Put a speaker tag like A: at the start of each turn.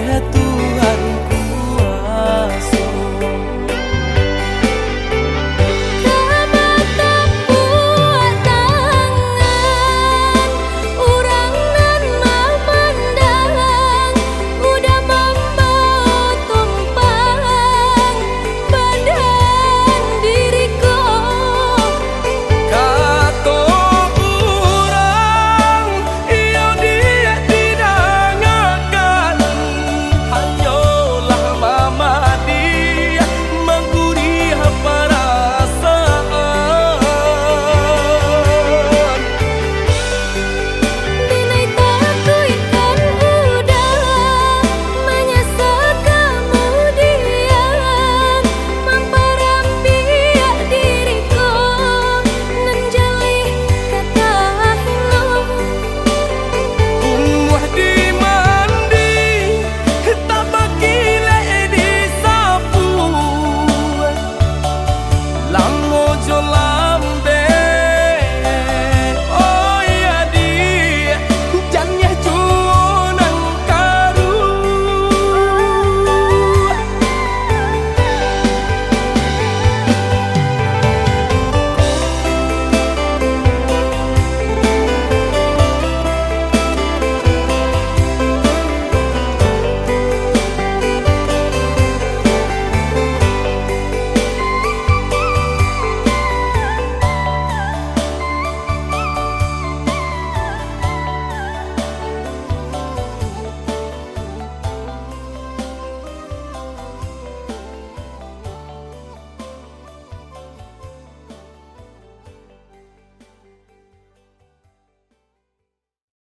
A: dia